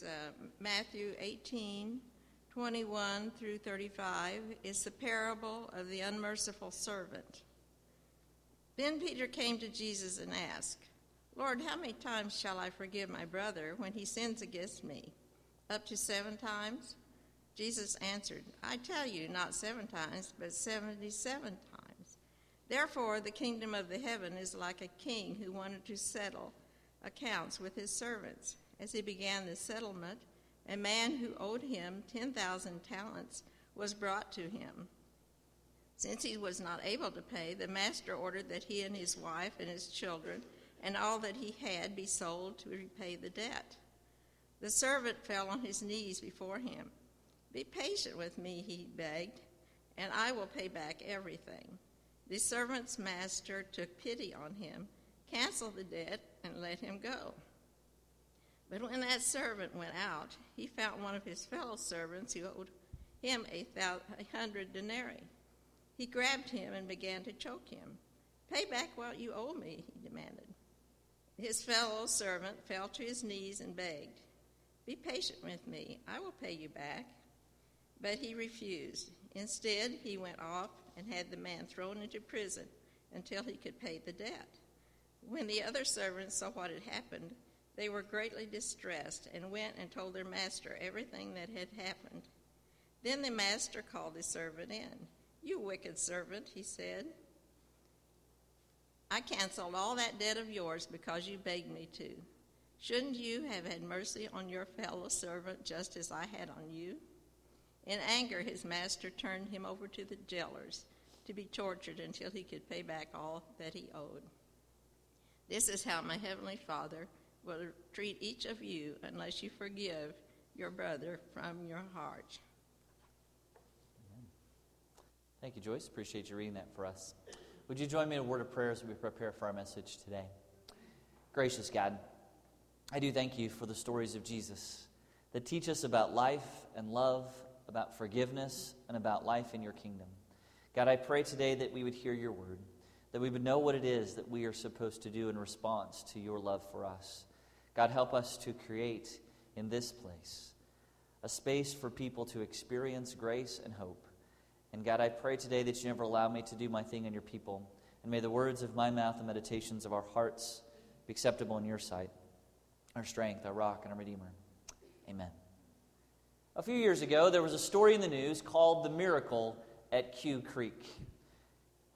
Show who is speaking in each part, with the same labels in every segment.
Speaker 1: is uh, Matthew 18, 21 through 35. It's the parable of the unmerciful servant. Then Peter came to Jesus and asked, Lord, how many times shall I forgive my brother when he sins against me? Up to seven times? Jesus answered, I tell you, not seven times, but seventy seven times. Therefore, the kingdom of the heaven is like a king who wanted to settle accounts with his servants. As he began the settlement, a man who owed him 10,000 talents was brought to him. Since he was not able to pay, the master ordered that he and his wife and his children and all that he had be sold to repay the debt. The servant fell on his knees before him. Be patient with me, he begged, and I will pay back everything. The servant's master took pity on him, canceled the debt, and let him go. But when that servant went out, he found one of his fellow servants who owed him a, hundred denarii. He grabbed him and began to choke him. Pay back what you owe me, he demanded. His fellow servant fell to his knees and begged, Be patient with me, I will pay you back. But he refused. Instead, he went off and had the man thrown into prison until he could pay the debt. When the other servants saw what had happened, they were greatly distressed and went and told their master everything that had happened. Then the master called the servant in. You wicked servant, he said. I canceled all that debt of yours because you begged me to. Shouldn't you have had mercy on your fellow servant just as I had on you? In anger, his master turned him over to the jailers to be tortured until he could pay back all that he owed. This is how my heavenly Father will treat each of you unless you forgive your brother from your heart.
Speaker 2: Thank you, Joyce. Appreciate you reading that for us. Would you join me in a word of prayer as we prepare for our message today? Gracious God, I do thank you for the stories of Jesus that teach us about life and love, about forgiveness, and about life in your kingdom. God, I pray today that we would hear your word that we would know what it is that we are supposed to do in response to your love for us. God, help us to create in this place a space for people to experience grace and hope. And God, I pray today that you never allow me to do my thing in your people. And may the words of my mouth and meditations of our hearts be acceptable in your sight, our strength, our rock, and our Redeemer. Amen. A few years ago, there was a story in the news called The Miracle at Quecreek.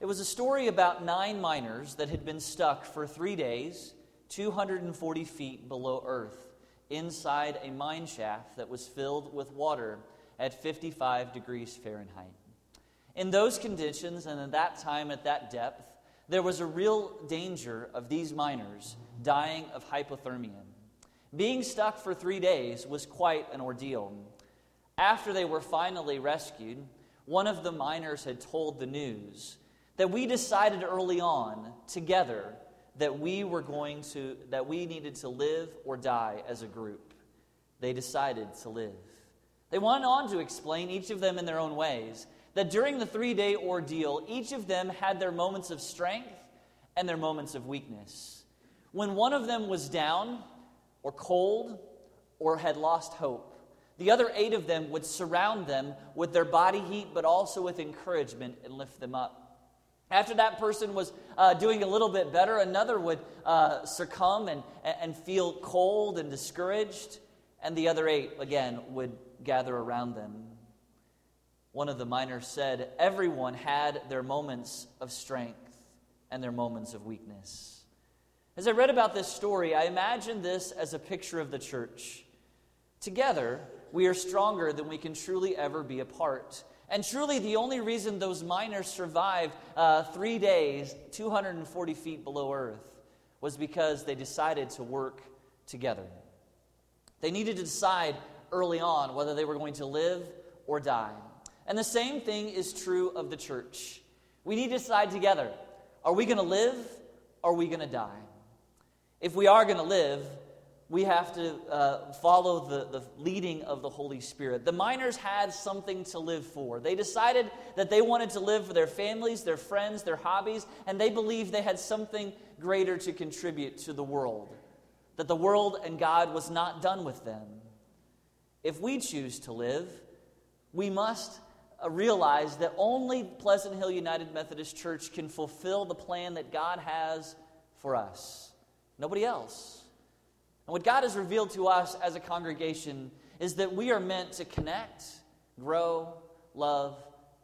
Speaker 2: It was a story about nine miners that had been stuck for three days, 240 feet below Earth, inside a mine shaft that was filled with water at 55 degrees Fahrenheit. In those conditions and at that time, at that depth, there was a real danger of these miners dying of hypothermia. Being stuck for three days was quite an ordeal. After they were finally rescued, one of the miners had told the news that we decided early on together that we were going to that we needed to live or die as a group. They decided to live. They went on to explain each of them in their own ways that during the three day ordeal each of them had their moments of strength and their moments of weakness. When one of them was down or cold or had lost hope the other eight of them would surround them with their body heat but also with encouragement and lift them up after that person was uh, doing a little bit better, another would uh, succumb and, and feel cold and discouraged, and the other eight, again, would gather around them. One of the miners said, Everyone had their moments of strength and their moments of weakness. As I read about this story, I imagined this as a picture of the church. Together, we are stronger than we can truly ever be apart. And truly, the only reason those miners survived uh, three days, 240 feet below Earth, was because they decided to work together. They needed to decide early on whether they were going to live or die. And the same thing is true of the church. We need to decide together are we going to live or are we going to die? If we are going to live, we have to uh, follow the, the leading of the Holy Spirit. The miners had something to live for. They decided that they wanted to live for their families, their friends, their hobbies, and they believed they had something greater to contribute to the world. That the world and God was not done with them. if we choose to live, we must uh, realize that only Pleasant Hill United Methodist Church can fulfill the plan that God has for us. Nobody else. And what God has revealed to us as a congregation is that we are meant to connect, grow, love,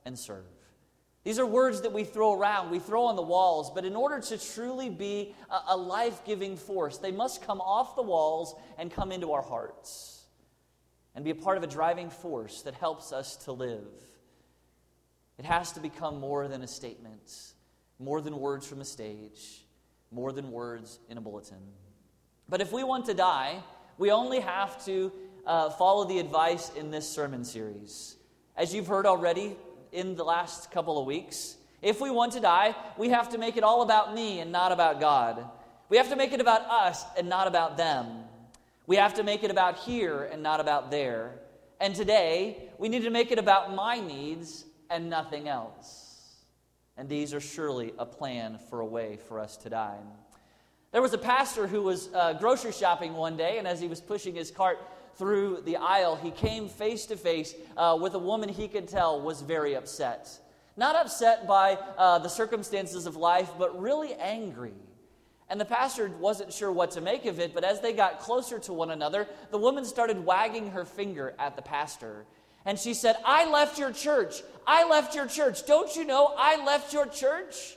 Speaker 2: and serve. These are words that we throw around, we throw on the walls, but in order to truly be a, life giving force, they must come off the walls and come into our hearts and be a part of a driving force that helps us to live. It has to become more than a statement, more than words from a stage, more than words in a bulletin. But if we want to die, we only have to uh, follow the advice in this sermon series. As you've heard already in the last couple of weeks, if we want to die, we have to make it all about me and not about God. We have to make it about us and not about them. We have to make it about here and not about there. And today, we need to make it about my needs and nothing else. And these are surely a plan for a way for us to die. There was a pastor who was uh, grocery shopping one day, and as he was pushing his cart through the aisle, he came face to face uh, with a woman he could tell was very upset. Not upset by uh, the circumstances of life, but really angry. And the pastor wasn't sure what to make of it, but as they got closer to one another, the woman started wagging her finger at the pastor. And she said, I left your church. I left your church. Don't you know I left your church?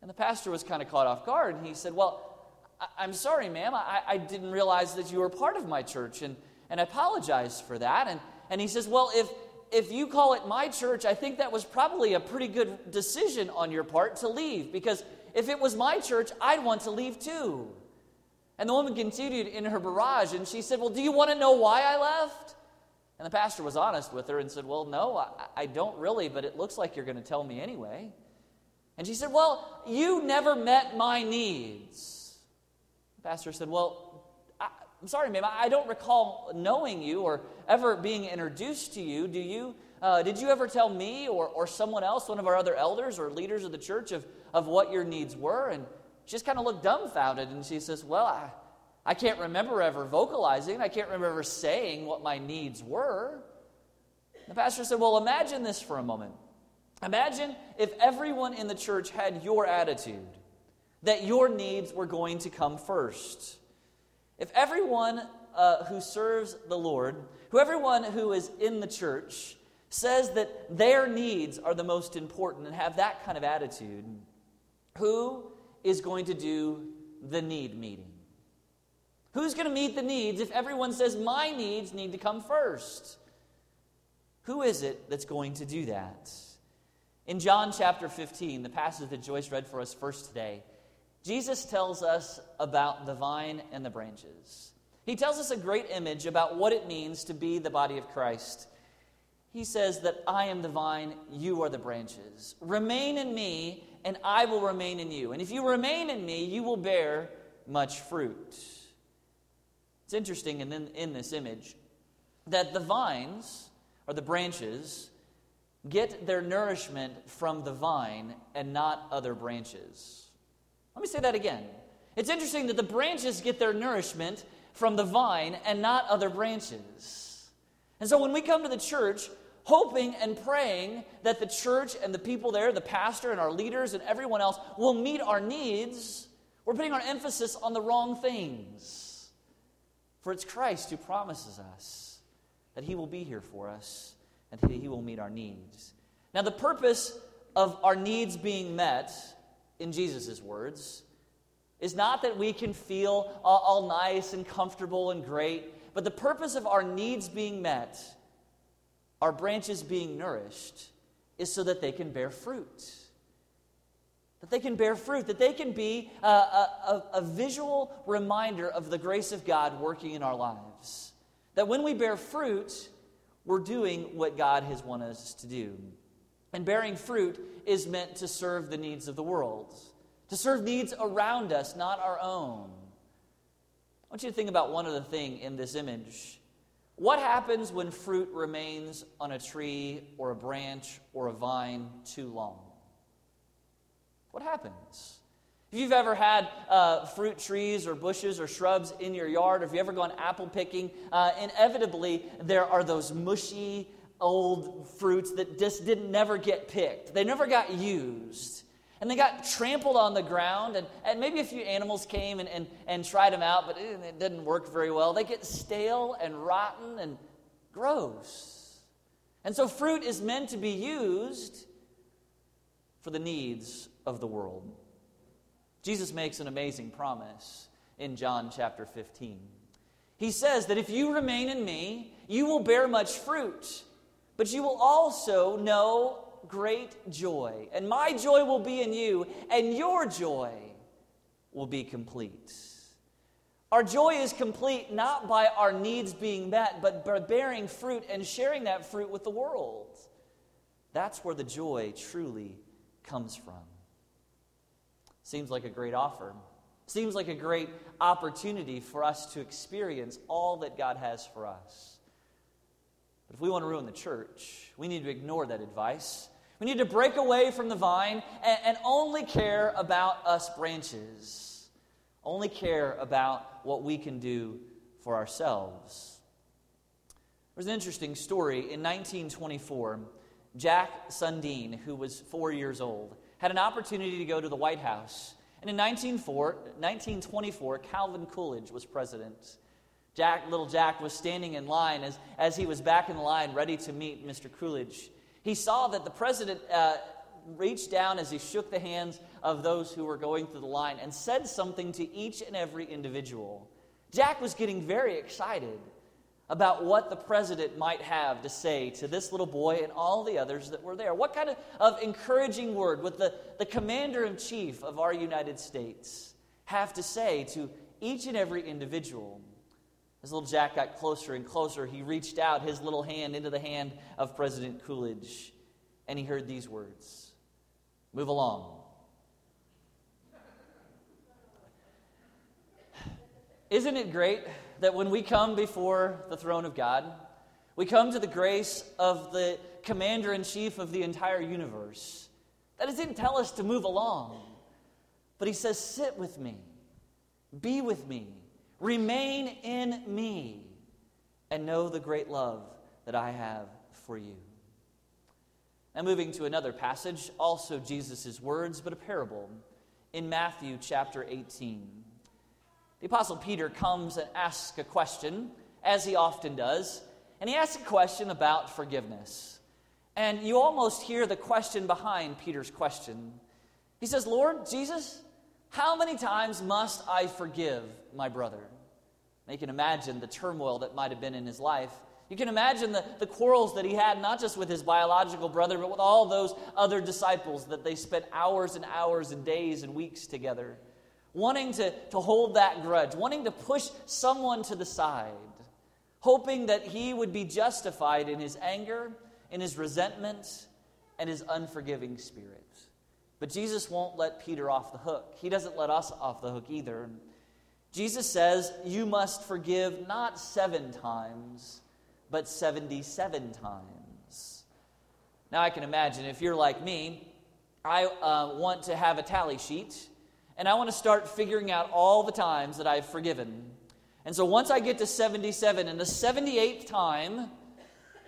Speaker 2: And the pastor was kind of caught off guard. And he said, Well, I- am sorry, ma'am. I-, I didn't realize that you were part of my church. And, and I apologize for that. And, and he says, Well, if, if you call it my church, I think that was probably a pretty good decision on your part to leave because if it was my church, I'd want to leave too. And the woman continued in her barrage and she said, Well, do you want to know why I left? And the pastor was honest with her and said, Well, no, I, I don't really, but it looks like you're going to tell me anyway. And she said, Well, you never met my needs. Pastor said, Well, I, am sorry, ma'am, I don't recall knowing you or ever being introduced to you. Do you? Uh, did you ever tell me or, or someone else, one of our other elders or leaders of the church, of, of what your needs were? And she just kind of looked dumbfounded and she says, Well, I, I can't remember ever vocalizing, I can't remember ever saying what my needs were. The pastor said, Well, imagine this for a moment. Imagine if everyone in the church had your attitude, that your needs were going to come first. If everyone uh, who serves the Lord, who everyone who is in the church, says that their needs are the most important and have that kind of attitude, who is going to do the need meeting? Who's going to meet the needs if everyone says my needs need to come first? Who is it that's going to do that? In John chapter 15, the passage that Joyce read for us first today, Jesus tells us about the vine and the branches. He tells us a great image about what it means to be the body of Christ. He says that I am the vine, you are the branches. Remain in me, and I will remain in you. And if you remain in me, you will bear much fruit. It's interesting in, in this image that the vines, or the branches, get their nourishment from the vine and not other branches. Let me say that again. It's interesting that the branches get their nourishment from the vine and not other branches. And so when we come to the church, hoping and praying that the church and the people there, the pastor and our leaders and everyone else will meet our needs, we're putting our emphasis on the wrong things. For it's Christ who promises us that He will be here for us and He will meet our needs. Now, the purpose of our needs being met, in Jesus' words, is not that we can feel all, all nice and comfortable and great, but the purpose of our needs being met, our branches being nourished, is so that they can bear fruit that they can bear fruit, that they can be a, a, a, visual reminder of the grace of God working in our lives. That when we bear fruit, we're doing what God has wanted us to do. And bearing fruit is meant to serve the needs of the world, to serve needs around us, not our own. I want you to think about one other thing in this image. What happens when fruit remains on a tree or a branch or a vine too long? What happens? If you've ever had uh, fruit trees or bushes or shrubs in your yard, or if you've ever gone apple picking, uh, inevitably there are those mushy old fruits that just didn't never get picked. They never got used. And they got trampled on the ground, and, and maybe a few animals came and, and, and tried them out, but it, it didn't work very well. They get stale and rotten and gross. And so fruit is meant to be used for the needs of the world. Jesus makes an amazing promise in John chapter 15. He says that if you remain in me, you will bear much fruit, but you will also know great joy. And my joy will be in you, and your joy will be complete. Our joy is complete not by our needs being met, but by bearing fruit and sharing that fruit with the world. That's where the joy truly comes from. Seems like a great offer. Seems like a great opportunity for us to experience all that God has for us. But if we want to ruin the church, we need to ignore that advice. We need to break away from the vine and, and only care about us branches, only care about what we can do for ourselves. There's an interesting story. In 1924, Jack Sundin, who was four years old, had an opportunity to go to the White House. And in 1924, Calvin Coolidge was president. Jack, little Jack was standing in line as, as he was back in the line ready to meet Mr. Coolidge. He saw that the president uh, reached down as he shook the hands of those who were going through the line and said something to each and every individual. Jack was getting very excited about what the president might have to say to this little boy and all the others that were there. What kind of, of encouraging word would the, the commander in chief of our United States have to say to each and every individual? As little Jack got closer and closer, he reached out his little hand into the hand of President Coolidge, and he heard these words Move along. Isn't it great that when we come before the throne of God, we come to the grace of the commander in chief of the entire universe. That didn't tell us to move along, but he says, Sit with me, be with me, remain in me, and know the great love that I have for you. Now, moving to another passage, also Jesus' words, but a parable, in Matthew chapter 18. The Apostle Peter comes and asks a question, as he often does, and he asks a question about forgiveness. And you almost hear the question behind Peter's question. He says, Lord Jesus, how many times must I forgive my brother? And you can imagine the turmoil that might have been in his life. You can imagine the, the quarrels that he had, not just with his biological brother, but with all those other disciples that they spent hours and hours and days and weeks together wanting to, to hold that grudge, wanting to push someone to the side, hoping that he would be justified in his anger, in his resentment, and his unforgiving spirit. But Jesus won't let Peter off the hook. He doesn't let us off the hook either. Jesus says, You must forgive not seven times, but 77 times. Now, I can imagine if you're like me, I uh, want to have a tally sheet and I want to start figuring out all the times that I've forgiven. And so once I get to 77, and the 78th time,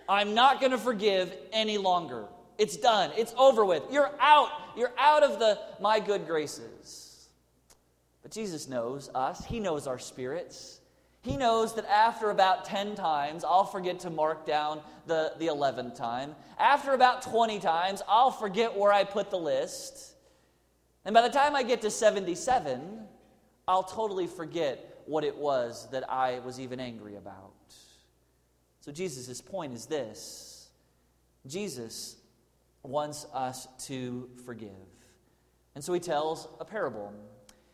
Speaker 2: I'm not going to forgive any longer. It's done. It's over with. You're out. You're out of the my good graces. But Jesus knows us. He knows our spirits. He knows that after about 10 times, I'll forget to mark down the, the 11th time. After about 20 times, I'll forget where I put the list. And by the time I get to 77, I'll totally forget what it was that I was even angry about. So, Jesus' point is this Jesus wants us to forgive. And so he tells a parable.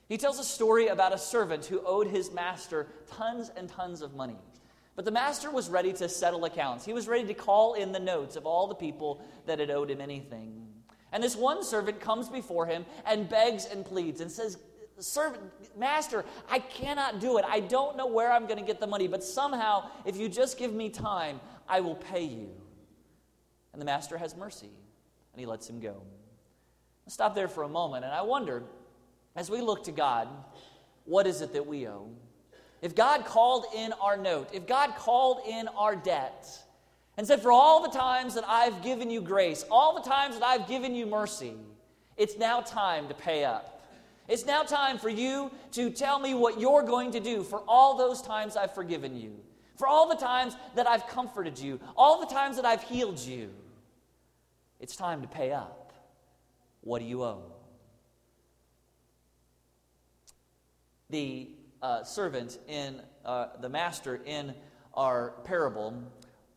Speaker 2: He tells a story about a servant who owed his master tons and tons of money. But the master was ready to settle accounts. He was ready to call in the notes of all the people that had owed him anything. And this one servant comes before him and begs and pleads and says, Servant, master, I cannot do it. I don't know where I'm going to get the money, but somehow, if you just give me time, I will pay you. And the master has mercy, and he lets him go. I'll stop there for a moment, and I wonder as we look to God, what is it that we owe? If God called in our note, if God called in our debt, and said, For all the times that I've given you grace, all the times that I've given you mercy, it's now time to pay up. It's now time for you to tell me what you're going to do for all those times I've forgiven you, for all the times that I've comforted you, all the times that I've healed you. It's time to pay up. What do you owe? The uh, servant in uh, the master in our parable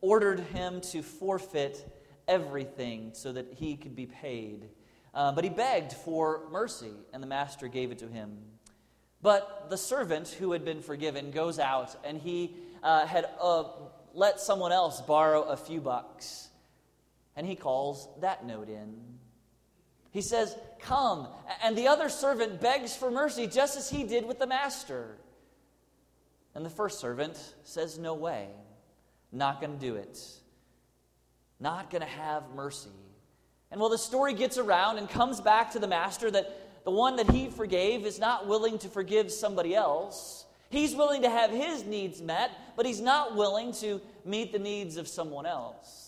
Speaker 2: ordered him to forfeit everything so that he could be paid. Uh, but he begged for mercy, and the master gave it to him. But the servant who had been forgiven goes out, and he uh, had uh, let someone else borrow a few bucks. And he calls that note in. He says, Come. And the other servant begs for mercy, just as he did with the master. And the first servant says, No way. Not going to do it. Not going to have mercy. And well, the story gets around and comes back to the master that the one that he forgave is not willing to forgive somebody else. He's willing to have his needs met, but he's not willing to meet the needs of someone else.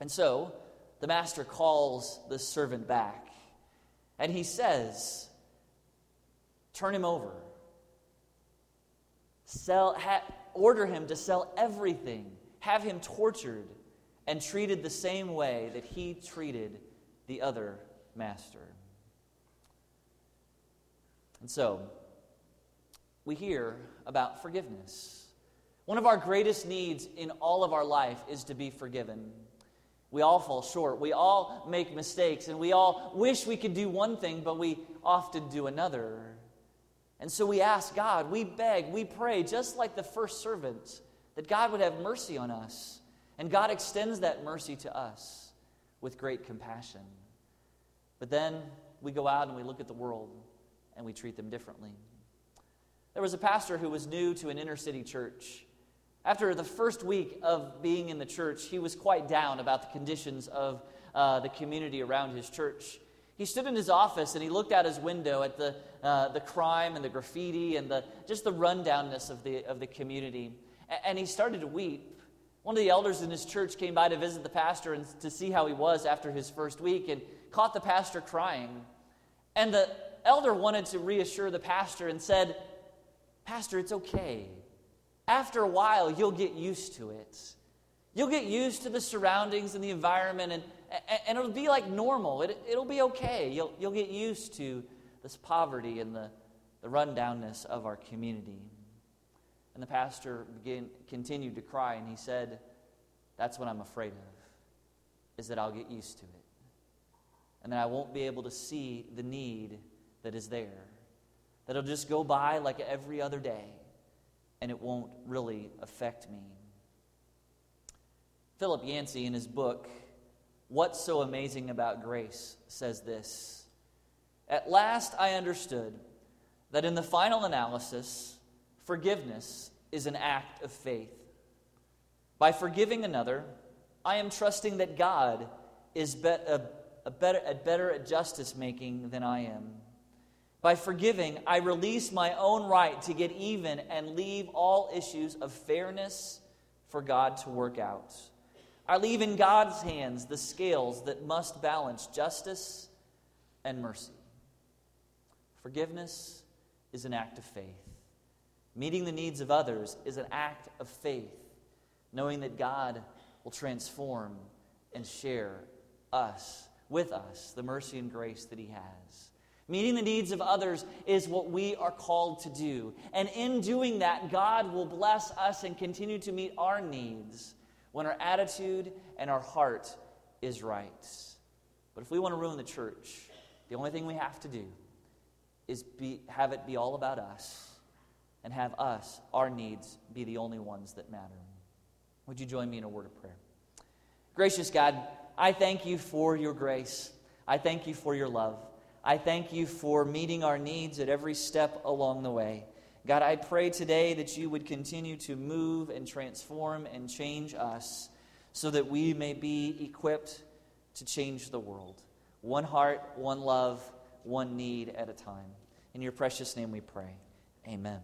Speaker 2: And so the master calls the servant back and he says, Turn him over. Sell, ha, order him to sell everything, have him tortured, and treated the same way that he treated the other master. And so, we hear about forgiveness. One of our greatest needs in all of our life is to be forgiven. We all fall short. We all make mistakes, and we all wish we could do one thing, but we often do another. And so we ask God, we beg, we pray, just like the first servant, that God would have mercy on us. And God extends that mercy to us with great compassion. But then we go out and we look at the world and we treat them differently. There was a pastor who was new to an inner city church. After the first week of being in the church, he was quite down about the conditions of uh, the community around his church. He stood in his office and he looked out his window at the, uh, the crime and the graffiti and the, just the rundownness of the, of the community. And he started to weep. One of the elders in his church came by to visit the pastor and to see how he was after his first week and caught the pastor crying. And the elder wanted to reassure the pastor and said, Pastor, it's okay. After a while, you'll get used to it. You'll get used to the surroundings and the environment, and, and it'll be like normal. It, it'll be okay. You'll, you'll get used to this poverty and the, the rundownness of our community. And the pastor began, continued to cry, and he said, That's what I'm afraid of, is that I'll get used to it. And that I won't be able to see the need that is there. That it'll just go by like every other day, and it won't really affect me. Philip Yancey, in his book, What's So Amazing About Grace, says this At last I understood that in the final analysis, forgiveness is an act of faith. By forgiving another, I am trusting that God is be- a, a better, a better at justice making than I am. By forgiving, I release my own right to get even and leave all issues of fairness for God to work out. I leave in God's hands the scales that must balance justice and mercy. Forgiveness is an act of faith. Meeting the needs of others is an act of faith, knowing that God will transform and share us, with us, the mercy and grace that He has. Meeting the needs of others is what we are called to do. And in doing that, God will bless us and continue to meet our needs when our attitude and our heart is right. But if we want to ruin the church, the only thing we have to do is be, have it be all about us and have us, our needs, be the only ones that matter. Would you join me in a word of prayer? Gracious God, I thank you for your grace. I thank you for your love. I thank you for meeting our needs at every step along the way. God, I pray today that you would continue to move and transform and change us so that we may be equipped to change the world. One heart, one love, one need at a time. In your precious name we pray. Amen.